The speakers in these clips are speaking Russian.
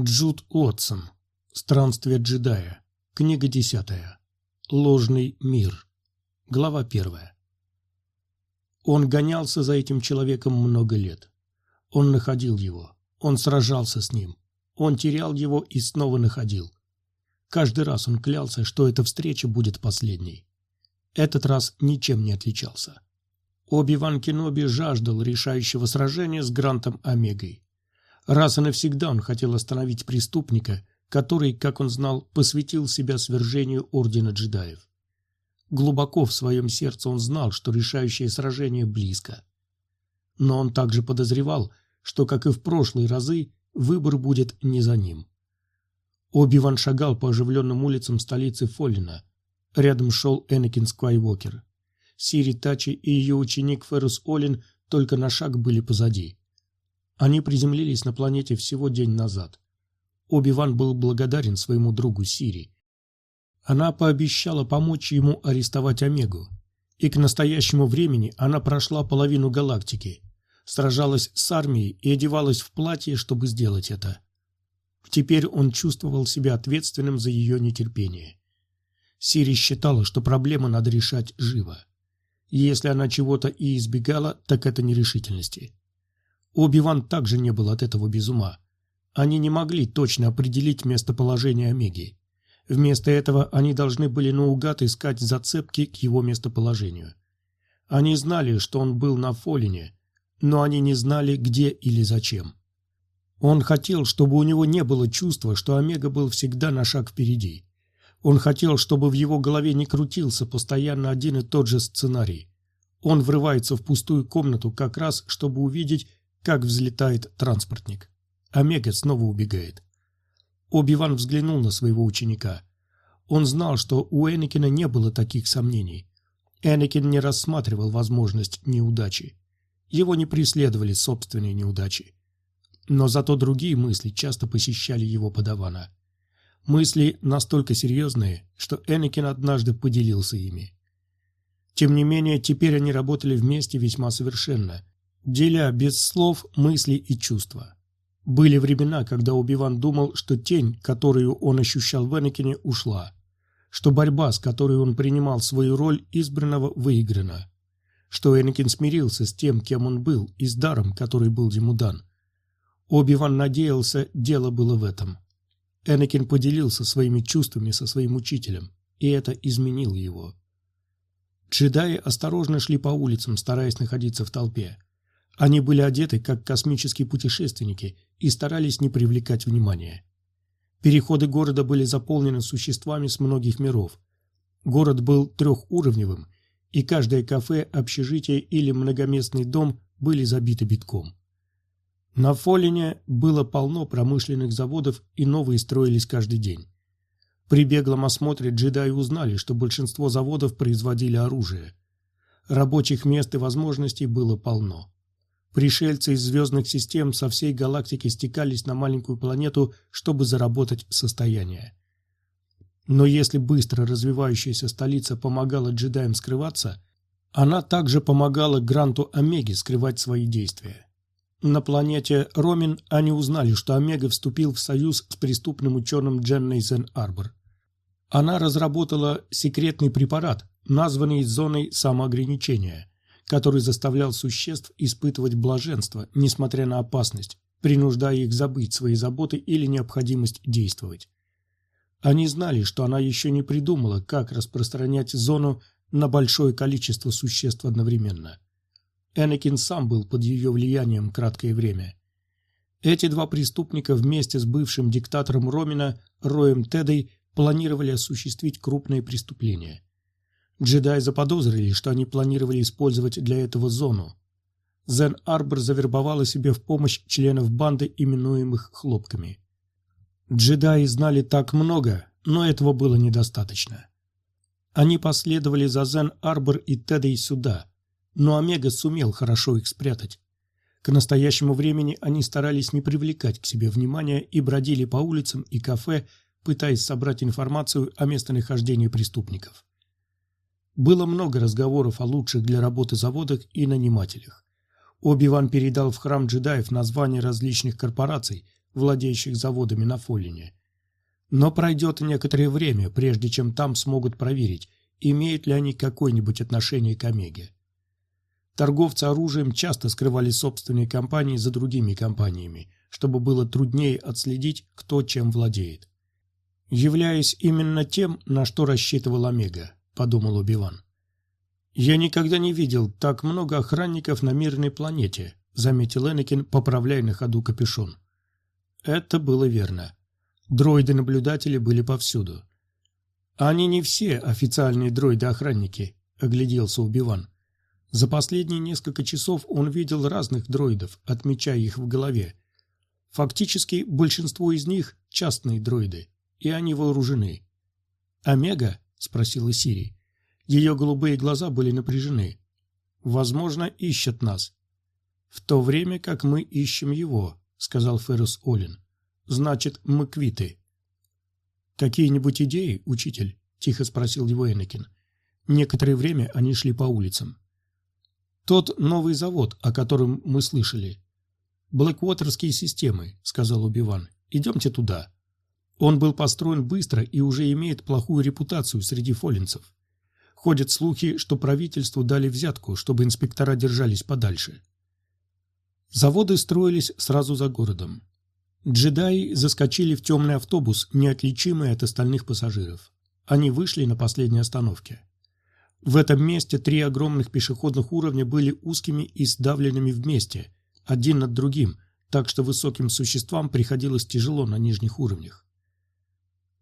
Джуд Уотсон. Странствие джедая. Книга десятая. Ложный мир. Глава первая. Он гонялся за этим человеком много лет. Он находил его. Он сражался с ним. Он терял его и снова находил. Каждый раз он клялся, что эта встреча будет последней. Этот раз ничем не отличался. Оби-Ван Кеноби жаждал решающего сражения с Грантом Омегой. Раз и навсегда он хотел остановить преступника, который, как он знал, посвятил себя свержению Ордена джедаев. Глубоко в своем сердце он знал, что решающее сражение близко. Но он также подозревал, что, как и в прошлые разы, выбор будет не за ним. Оби-Ван шагал по оживленным улицам столицы Фоллина. Рядом шел Энакин Скайуокер. Сири Тачи и ее ученик Феррус Олин только на шаг были позади. Они приземлились на планете всего день назад. Оби-Ван был благодарен своему другу Сири. Она пообещала помочь ему арестовать Омегу. И к настоящему времени она прошла половину галактики, сражалась с армией и одевалась в платье, чтобы сделать это. Теперь он чувствовал себя ответственным за ее нетерпение. Сири считала, что проблему надо решать живо. Если она чего-то и избегала, так это нерешительности. Оби-Ван также не был от этого без ума. Они не могли точно определить местоположение Омеги. Вместо этого они должны были наугад искать зацепки к его местоположению. Они знали, что он был на Фолине, но они не знали, где или зачем. Он хотел, чтобы у него не было чувства, что Омега был всегда на шаг впереди. Он хотел, чтобы в его голове не крутился постоянно один и тот же сценарий. Он врывается в пустую комнату как раз, чтобы увидеть, как взлетает транспортник. Омега снова убегает. Оби-Ван взглянул на своего ученика. Он знал, что у Энакина не было таких сомнений. Энакин не рассматривал возможность неудачи. Его не преследовали собственные неудачи. Но зато другие мысли часто посещали его подавана. Мысли настолько серьезные, что Энакин однажды поделился ими. Тем не менее, теперь они работали вместе весьма совершенно, деля без слов мысли и чувства. Были времена, когда Убиван думал, что тень, которую он ощущал в Энакине, ушла, что борьба, с которой он принимал свою роль избранного, выиграна, что Энакин смирился с тем, кем он был, и с даром, который был ему дан. Оби-Ван надеялся, дело было в этом. Энакин поделился своими чувствами со своим учителем, и это изменило его. Джедаи осторожно шли по улицам, стараясь находиться в толпе. Они были одеты, как космические путешественники, и старались не привлекать внимания. Переходы города были заполнены существами с многих миров. Город был трехуровневым, и каждое кафе, общежитие или многоместный дом были забиты битком. На Фолине было полно промышленных заводов, и новые строились каждый день. При беглом осмотре джедаи узнали, что большинство заводов производили оружие. Рабочих мест и возможностей было полно. Пришельцы из звездных систем со всей галактики стекались на маленькую планету, чтобы заработать состояние. Но если быстро развивающаяся столица помогала джедаям скрываться, она также помогала Гранту Омеге скрывать свои действия. На планете Ромин они узнали, что Омега вступил в союз с преступным ученым Дженной Зен-Арбор. Она разработала секретный препарат, названный зоной самоограничения, который заставлял существ испытывать блаженство, несмотря на опасность, принуждая их забыть свои заботы или необходимость действовать. Они знали, что она еще не придумала, как распространять зону на большое количество существ одновременно. Энакин сам был под ее влиянием краткое время. Эти два преступника вместе с бывшим диктатором Ромина Роем Тедой планировали осуществить крупные преступления. Джедаи заподозрили, что они планировали использовать для этого зону. Зен Арбор завербовала себе в помощь членов банды, именуемых хлопками. Джедаи знали так много, но этого было недостаточно. Они последовали за Зен Арбор и Тедой сюда, но Омега сумел хорошо их спрятать. К настоящему времени они старались не привлекать к себе внимания и бродили по улицам и кафе, пытаясь собрать информацию о местонахождении преступников. Было много разговоров о лучших для работы заводах и нанимателях. Оби-Ван передал в храм джедаев названия различных корпораций, владеющих заводами на Фолине. Но пройдет некоторое время, прежде чем там смогут проверить, имеют ли они какое-нибудь отношение к Омеге. Торговцы оружием часто скрывали собственные компании за другими компаниями, чтобы было труднее отследить, кто чем владеет. «Являясь именно тем, на что рассчитывал Омега», – подумал Убиван. «Я никогда не видел так много охранников на мирной планете», – заметил Энакин, поправляя на ходу капюшон. Это было верно. Дроиды-наблюдатели были повсюду. «Они не все официальные дроиды-охранники», – огляделся Убиван. За последние несколько часов он видел разных дроидов, отмечая их в голове. Фактически большинство из них – частные дроиды, и они вооружены. «Омега?» – спросила Сири. Ее голубые глаза были напряжены. «Возможно, ищет нас». «В то время, как мы ищем его», – сказал Феррус Олин. «Значит, мы квиты». «Какие-нибудь идеи, учитель?» – тихо спросил его Энакин. Некоторое время они шли по улицам. Тот новый завод, о котором мы слышали. Блэквотерские системы, сказал Убиван. Идемте туда. Он был построен быстро и уже имеет плохую репутацию среди фолинцев. Ходят слухи, что правительству дали взятку, чтобы инспектора держались подальше. Заводы строились сразу за городом. Джедаи заскочили в темный автобус, неотличимый от остальных пассажиров. Они вышли на последней остановке. В этом месте три огромных пешеходных уровня были узкими и сдавленными вместе, один над другим, так что высоким существам приходилось тяжело на нижних уровнях.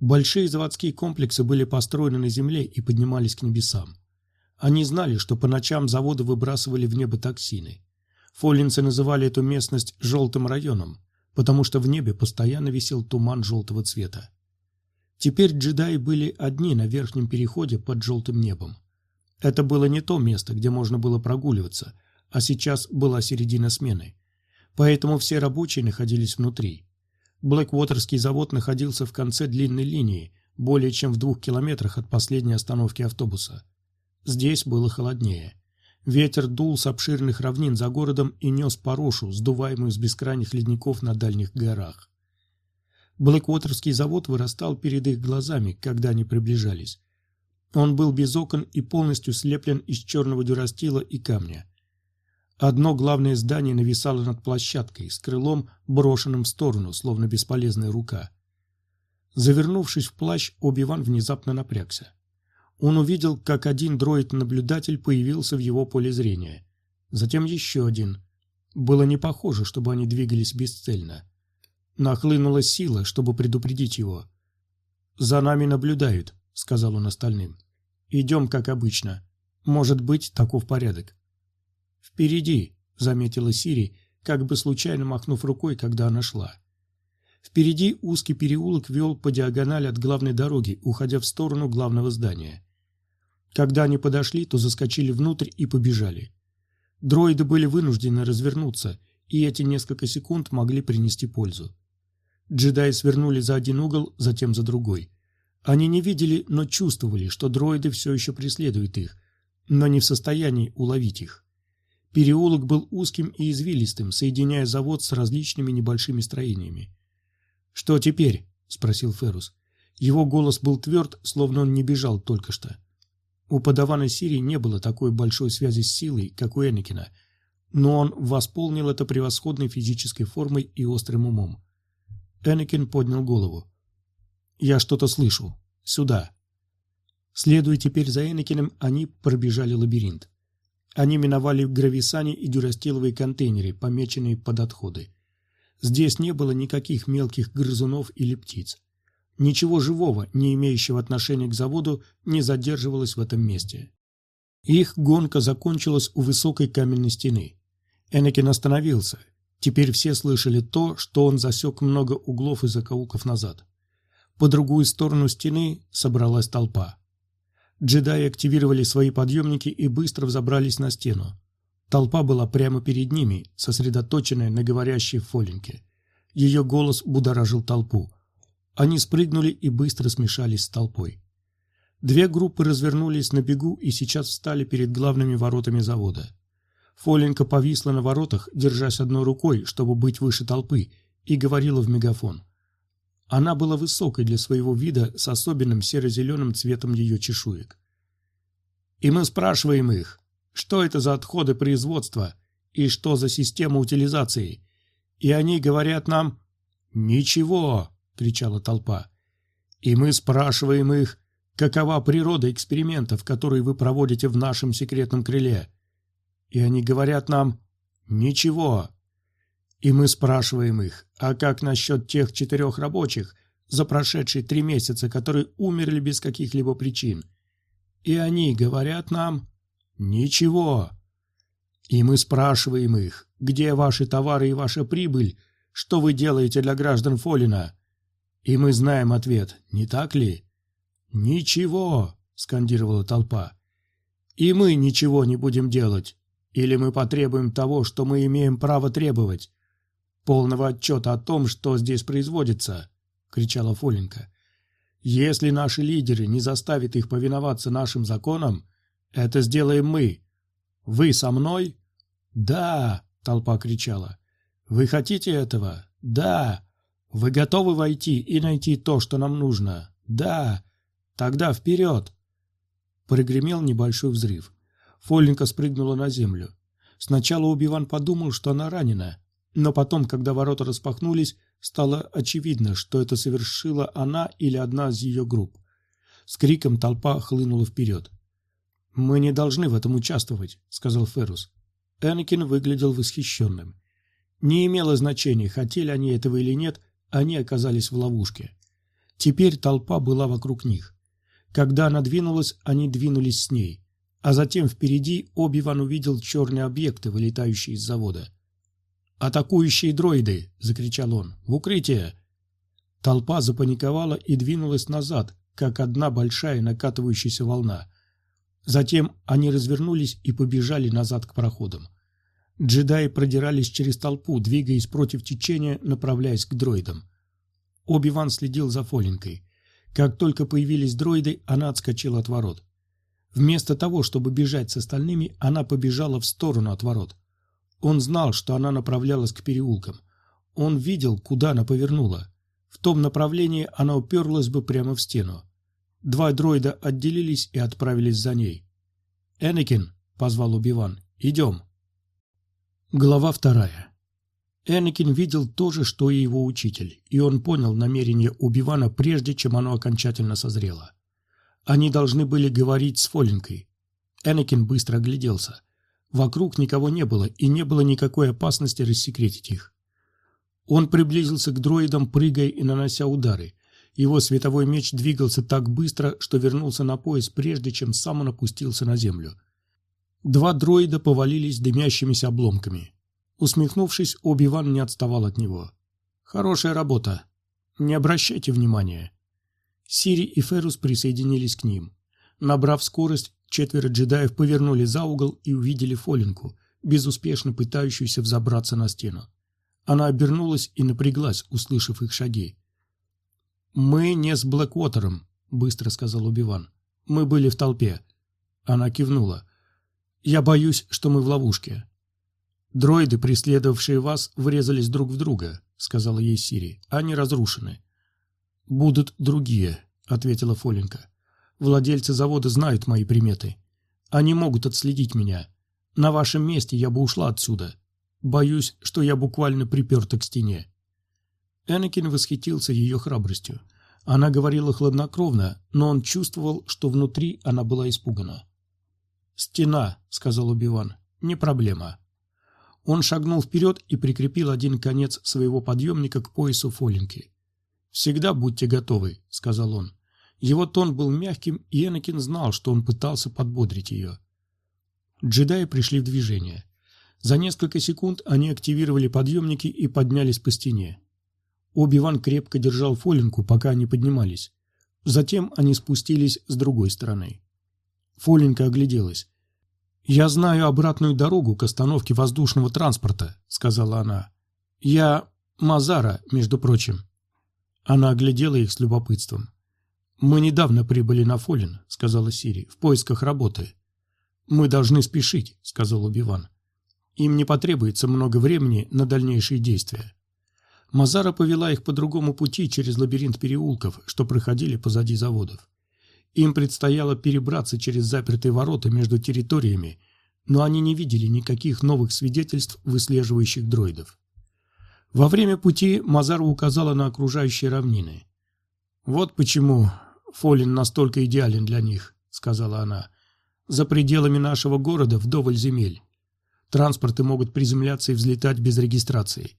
Большие заводские комплексы были построены на земле и поднимались к небесам. Они знали, что по ночам заводы выбрасывали в небо токсины. Фоллинцы называли эту местность «желтым районом», потому что в небе постоянно висел туман желтого цвета. Теперь джедаи были одни на верхнем переходе под желтым небом. Это было не то место, где можно было прогуливаться, а сейчас была середина смены. Поэтому все рабочие находились внутри. Блэквотерский завод находился в конце длинной линии, более чем в двух километрах от последней остановки автобуса. Здесь было холоднее. Ветер дул с обширных равнин за городом и нес порошу, сдуваемую с бескрайних ледников на дальних горах. Блэквотерский завод вырастал перед их глазами, когда они приближались. Он был без окон и полностью слеплен из черного дюрастила и камня. Одно главное здание нависало над площадкой, с крылом, брошенным в сторону, словно бесполезная рука. Завернувшись в плащ, Оби-Ван внезапно напрягся. Он увидел, как один дроид-наблюдатель появился в его поле зрения. Затем еще один. Было не похоже, чтобы они двигались бесцельно. Нахлынула сила, чтобы предупредить его. «За нами наблюдают», — сказал он остальным. Идем, как обычно. Может быть, таков порядок. Впереди, заметила Сири, как бы случайно махнув рукой, когда она шла. Впереди узкий переулок вел по диагонали от главной дороги, уходя в сторону главного здания. Когда они подошли, то заскочили внутрь и побежали. Дроиды были вынуждены развернуться, и эти несколько секунд могли принести пользу. Джедаи свернули за один угол, затем за другой. Они не видели, но чувствовали, что дроиды все еще преследуют их, но не в состоянии уловить их. Переулок был узким и извилистым, соединяя завод с различными небольшими строениями. «Что теперь?» – спросил Феррус. Его голос был тверд, словно он не бежал только что. У подавана Сирии не было такой большой связи с силой, как у Энакина, но он восполнил это превосходной физической формой и острым умом. Энакин поднял голову. Я что-то слышу. Сюда. Следуя теперь за Энакином, они пробежали лабиринт. Они миновали грависани и дюрастиловые контейнеры, помеченные под отходы. Здесь не было никаких мелких грызунов или птиц. Ничего живого, не имеющего отношения к заводу, не задерживалось в этом месте. Их гонка закончилась у высокой каменной стены. Энакин остановился. Теперь все слышали то, что он засек много углов и закоулков назад. По другую сторону стены собралась толпа. Джедаи активировали свои подъемники и быстро взобрались на стену. Толпа была прямо перед ними, сосредоточенная на говорящей Фолинке. Ее голос будоражил толпу. Они спрыгнули и быстро смешались с толпой. Две группы развернулись на бегу и сейчас встали перед главными воротами завода. Фоленка повисла на воротах, держась одной рукой, чтобы быть выше толпы, и говорила в мегафон. Она была высокой для своего вида с особенным серо-зеленым цветом ее чешуек. И мы спрашиваем их, что это за отходы производства и что за система утилизации. И они говорят нам «Ничего!» — кричала толпа. И мы спрашиваем их, какова природа экспериментов, которые вы проводите в нашем секретном крыле. И они говорят нам «Ничего!» И мы спрашиваем их, а как насчет тех четырех рабочих за прошедшие три месяца, которые умерли без каких-либо причин? И они говорят нам «Ничего». И мы спрашиваем их, где ваши товары и ваша прибыль, что вы делаете для граждан Фолина? И мы знаем ответ, не так ли? «Ничего», — скандировала толпа. «И мы ничего не будем делать. Или мы потребуем того, что мы имеем право требовать полного отчета о том, что здесь производится», — кричала Фоленко. «Если наши лидеры не заставят их повиноваться нашим законам, это сделаем мы. Вы со мной?» «Да!» — толпа кричала. «Вы хотите этого?» «Да!» «Вы готовы войти и найти то, что нам нужно?» «Да!» «Тогда вперед!» Прогремел небольшой взрыв. Фоленко спрыгнула на землю. Сначала Убиван подумал, что она ранена, но потом, когда ворота распахнулись, стало очевидно, что это совершила она или одна из ее групп. С криком толпа хлынула вперед. «Мы не должны в этом участвовать», — сказал Феррус. Энакин выглядел восхищенным. Не имело значения, хотели они этого или нет, они оказались в ловушке. Теперь толпа была вокруг них. Когда она двинулась, они двинулись с ней. А затем впереди Оби-Ван увидел черные объекты, вылетающие из завода. «Атакующие дроиды!» — закричал он. «В укрытие!» Толпа запаниковала и двинулась назад, как одна большая накатывающаяся волна. Затем они развернулись и побежали назад к проходам. Джедаи продирались через толпу, двигаясь против течения, направляясь к дроидам. Оби-Ван следил за Фоленкой. Как только появились дроиды, она отскочила от ворот. Вместо того, чтобы бежать с остальными, она побежала в сторону от ворот. Он знал, что она направлялась к переулкам. Он видел, куда она повернула. В том направлении она уперлась бы прямо в стену. Два дроида отделились и отправились за ней. «Энакин», — позвал Убиван, — «идем». Глава вторая. Энакин видел то же, что и его учитель, и он понял намерение Убивана прежде, чем оно окончательно созрело. Они должны были говорить с Фоленкой. Энакин быстро огляделся. Вокруг никого не было, и не было никакой опасности рассекретить их. Он приблизился к дроидам, прыгая и нанося удары. Его световой меч двигался так быстро, что вернулся на пояс, прежде чем сам он опустился на землю. Два дроида повалились дымящимися обломками. Усмехнувшись, Оби-Ван не отставал от него. «Хорошая работа. Не обращайте внимания». Сири и Ферус присоединились к ним. Набрав скорость, Четверо джедаев повернули за угол и увидели Фолинку, безуспешно пытающуюся взобраться на стену. Она обернулась и напряглась, услышав их шаги. «Мы не с Блэквотером», — быстро сказал Убиван. «Мы были в толпе». Она кивнула. «Я боюсь, что мы в ловушке». «Дроиды, преследовавшие вас, врезались друг в друга», — сказала ей Сири. «Они разрушены». «Будут другие», — ответила Фоленка. Владельцы завода знают мои приметы. Они могут отследить меня. На вашем месте я бы ушла отсюда. Боюсь, что я буквально приперта к стене». Энакин восхитился ее храбростью. Она говорила хладнокровно, но он чувствовал, что внутри она была испугана. «Стена», — сказал Убиван, — «не проблема». Он шагнул вперед и прикрепил один конец своего подъемника к поясу Фолинки. «Всегда будьте готовы», — сказал он. Его тон был мягким, и Энакин знал, что он пытался подбодрить ее. Джедаи пришли в движение. За несколько секунд они активировали подъемники и поднялись по стене. Оби-Ван крепко держал Фолинку, пока они поднимались. Затем они спустились с другой стороны. Фолинка огляделась. «Я знаю обратную дорогу к остановке воздушного транспорта», — сказала она. «Я Мазара, между прочим». Она оглядела их с любопытством. «Мы недавно прибыли на Фолин», — сказала Сири, — «в поисках работы». «Мы должны спешить», — сказал Убиван. «Им не потребуется много времени на дальнейшие действия». Мазара повела их по другому пути через лабиринт переулков, что проходили позади заводов. Им предстояло перебраться через запертые ворота между территориями, но они не видели никаких новых свидетельств выслеживающих дроидов. Во время пути Мазара указала на окружающие равнины. «Вот почему Фолин настолько идеален для них», — сказала она. «За пределами нашего города вдоволь земель. Транспорты могут приземляться и взлетать без регистрации.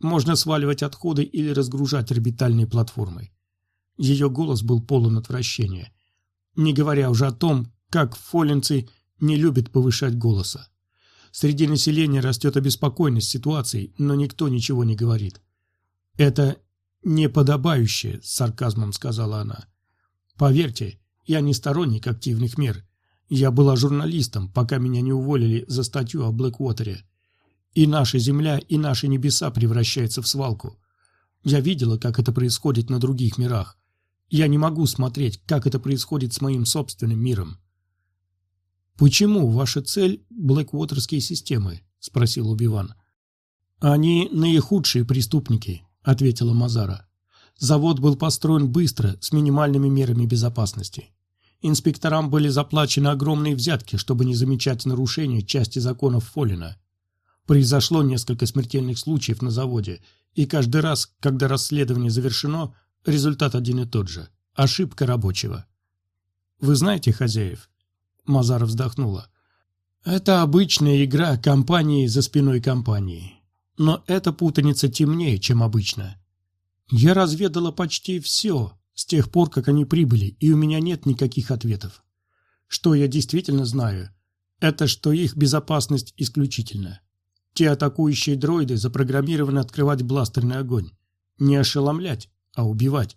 Можно сваливать отходы или разгружать орбитальные платформы». Ее голос был полон отвращения. Не говоря уже о том, как фолинцы не любят повышать голоса. Среди населения растет обеспокоенность ситуацией, но никто ничего не говорит. «Это неподобающее», — с сарказмом сказала она. «Поверьте, я не сторонник активных мер. Я была журналистом, пока меня не уволили за статью о Блэквотере. И наша земля, и наши небеса превращаются в свалку. Я видела, как это происходит на других мирах. Я не могу смотреть, как это происходит с моим собственным миром. «Почему ваша цель – блэквотерские системы?» – спросил Убиван. «Они наихудшие преступники», – ответила Мазара. «Завод был построен быстро, с минимальными мерами безопасности. Инспекторам были заплачены огромные взятки, чтобы не замечать нарушения части законов Фолина. Произошло несколько смертельных случаев на заводе, и каждый раз, когда расследование завершено, результат один и тот же – ошибка рабочего. Вы знаете хозяев?» Мазара вздохнула. Это обычная игра компании за спиной компании. Но эта путаница темнее, чем обычно. Я разведала почти все с тех пор, как они прибыли, и у меня нет никаких ответов. Что я действительно знаю, это что их безопасность исключительна. Те атакующие дроиды запрограммированы открывать бластерный огонь. Не ошеломлять, а убивать.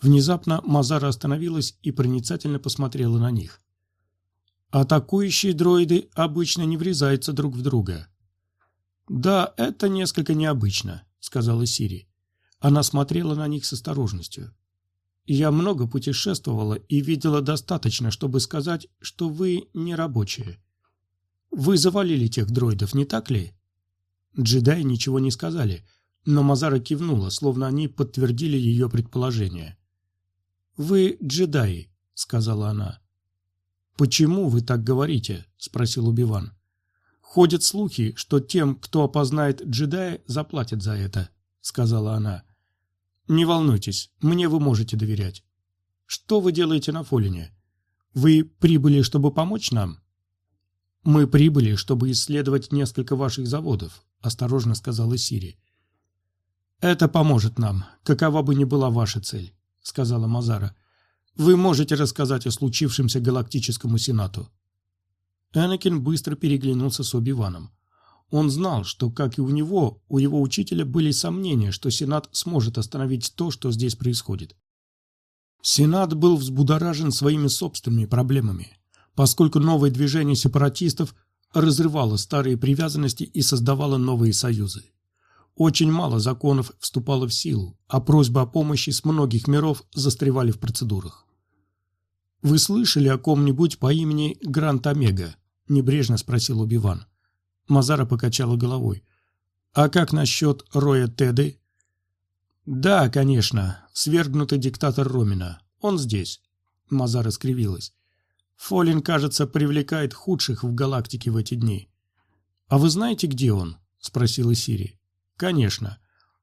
Внезапно Мазара остановилась и проницательно посмотрела на них. Атакующие дроиды обычно не врезаются друг в друга. «Да, это несколько необычно», — сказала Сири. Она смотрела на них с осторожностью. «Я много путешествовала и видела достаточно, чтобы сказать, что вы не рабочие. Вы завалили тех дроидов, не так ли?» Джедаи ничего не сказали, но Мазара кивнула, словно они подтвердили ее предположение. «Вы джедаи», — сказала она. «Почему вы так говорите?» – спросил Убиван. «Ходят слухи, что тем, кто опознает джедая, заплатят за это», – сказала она. «Не волнуйтесь, мне вы можете доверять. Что вы делаете на Фолине? Вы прибыли, чтобы помочь нам?» «Мы прибыли, чтобы исследовать несколько ваших заводов», – осторожно сказала Сири. «Это поможет нам, какова бы ни была ваша цель», – сказала Мазара. Вы можете рассказать о случившемся галактическому сенату». Энакин быстро переглянулся с Оби-Ваном. Он знал, что, как и у него, у его учителя были сомнения, что Сенат сможет остановить то, что здесь происходит. Сенат был взбудоражен своими собственными проблемами, поскольку новое движение сепаратистов разрывало старые привязанности и создавало новые союзы. Очень мало законов вступало в силу, а просьбы о помощи с многих миров застревали в процедурах. «Вы слышали о ком-нибудь по имени Грант Омега?» – небрежно спросил Убиван. Мазара покачала головой. «А как насчет Роя Теды?» «Да, конечно, свергнутый диктатор Ромина. Он здесь». Мазара скривилась. «Фолин, кажется, привлекает худших в галактике в эти дни». «А вы знаете, где он?» – спросила Сири. «Конечно.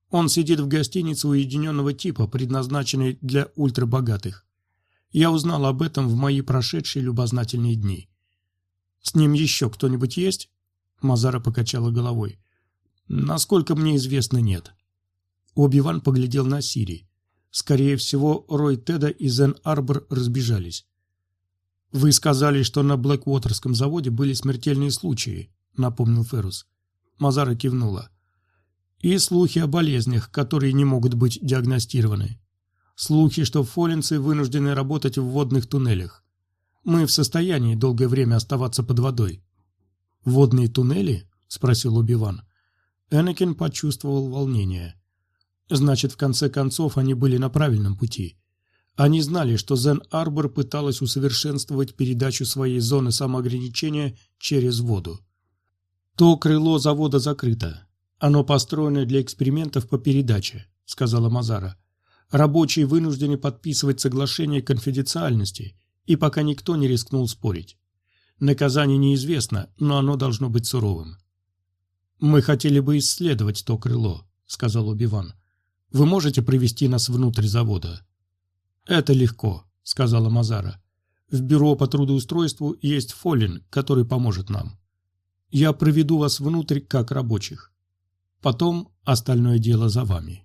Он сидит в гостинице уединенного типа, предназначенной для ультрабогатых. Я узнал об этом в мои прошедшие любознательные дни. «С ним еще кто-нибудь есть?» Мазара покачала головой. «Насколько мне известно, нет». Оби-Ван поглядел на Сири. Скорее всего, Рой Теда и Зен Арбор разбежались. «Вы сказали, что на Блэквотерском заводе были смертельные случаи», — напомнил Феррус. Мазара кивнула. «И слухи о болезнях, которые не могут быть диагностированы. Слухи, что фолинцы вынуждены работать в водных туннелях. Мы в состоянии долгое время оставаться под водой. «Водные туннели?» – спросил Убиван. Энакин почувствовал волнение. Значит, в конце концов они были на правильном пути. Они знали, что Зен Арбор пыталась усовершенствовать передачу своей зоны самоограничения через воду. То крыло завода закрыто. Оно построено для экспериментов по передаче, сказала Мазара. Рабочие вынуждены подписывать соглашение конфиденциальности, и пока никто не рискнул спорить. Наказание неизвестно, но оно должно быть суровым. «Мы хотели бы исследовать то крыло», — сказал Убиван. «Вы можете провести нас внутрь завода?» «Это легко», — сказала Мазара. «В бюро по трудоустройству есть Фолин, который поможет нам. Я проведу вас внутрь как рабочих. Потом остальное дело за вами».